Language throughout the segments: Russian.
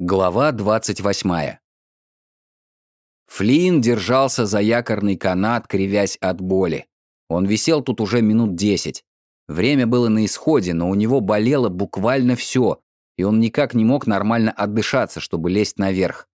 Глава 28. Флинн держался за якорный канат, кривясь от боли. Он висел тут уже минут десять. Время было на исходе, но у него болело буквально все, и он никак не мог нормально отдышаться, чтобы лезть наверх.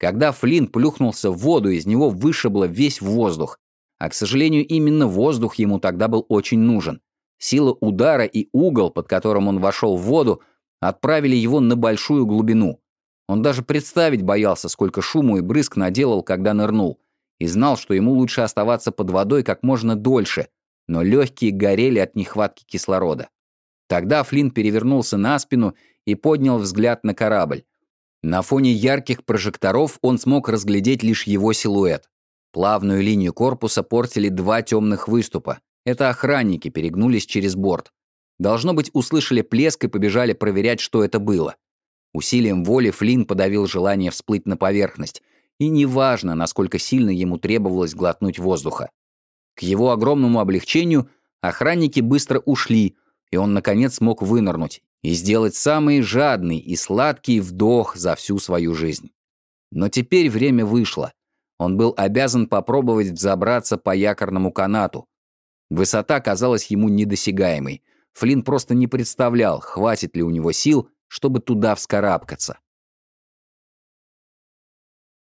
Когда Флинн плюхнулся в воду, из него вышибло весь воздух. А, к сожалению, именно воздух ему тогда был очень нужен. Сила удара и угол, под которым он вошел в воду, отправили его на большую глубину. Он даже представить боялся, сколько шуму и брызг наделал, когда нырнул, и знал, что ему лучше оставаться под водой как можно дольше, но легкие горели от нехватки кислорода. Тогда Флинн перевернулся на спину и поднял взгляд на корабль. На фоне ярких прожекторов он смог разглядеть лишь его силуэт. Плавную линию корпуса портили два темных выступа. Это охранники перегнулись через борт. Должно быть, услышали плеск и побежали проверять, что это было. Усилием воли Флинн подавил желание всплыть на поверхность, и неважно, насколько сильно ему требовалось глотнуть воздуха. К его огромному облегчению охранники быстро ушли, и он, наконец, смог вынырнуть и сделать самый жадный и сладкий вдох за всю свою жизнь. Но теперь время вышло. Он был обязан попробовать взобраться по якорному канату. Высота казалась ему недосягаемой. Флинн просто не представлял, хватит ли у него сил, чтобы туда вскарабкаться.